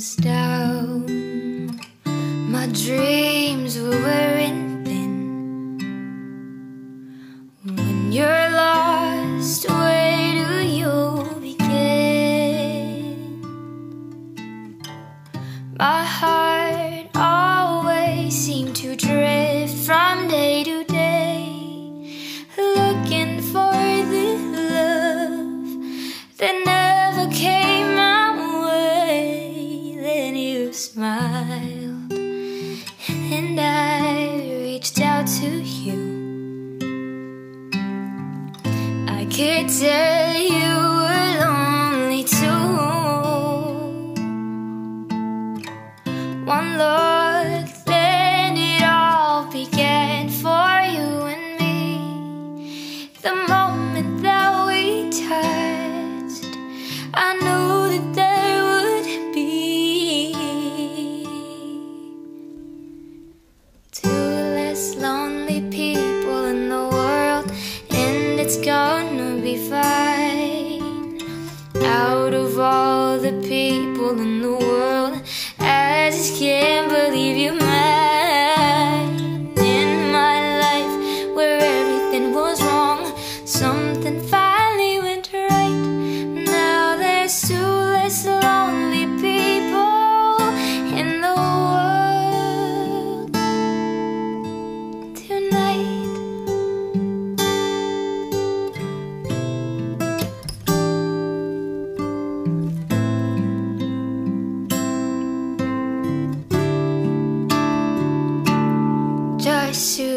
Was down, my dreams were wearing thin. When you're lost, where do you begin? My heart always seemed to drift from day to day, looking could tell you Out of all the people in the world, I just can't believe you're just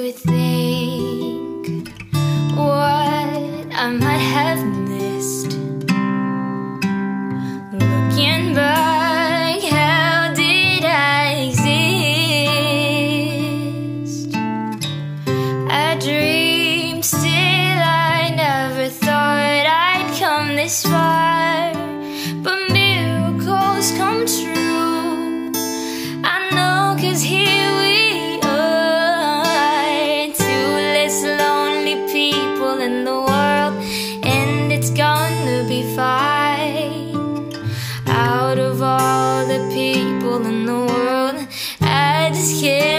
in the world, and it's gonna be fine. Out of all the people in the world, I just can't.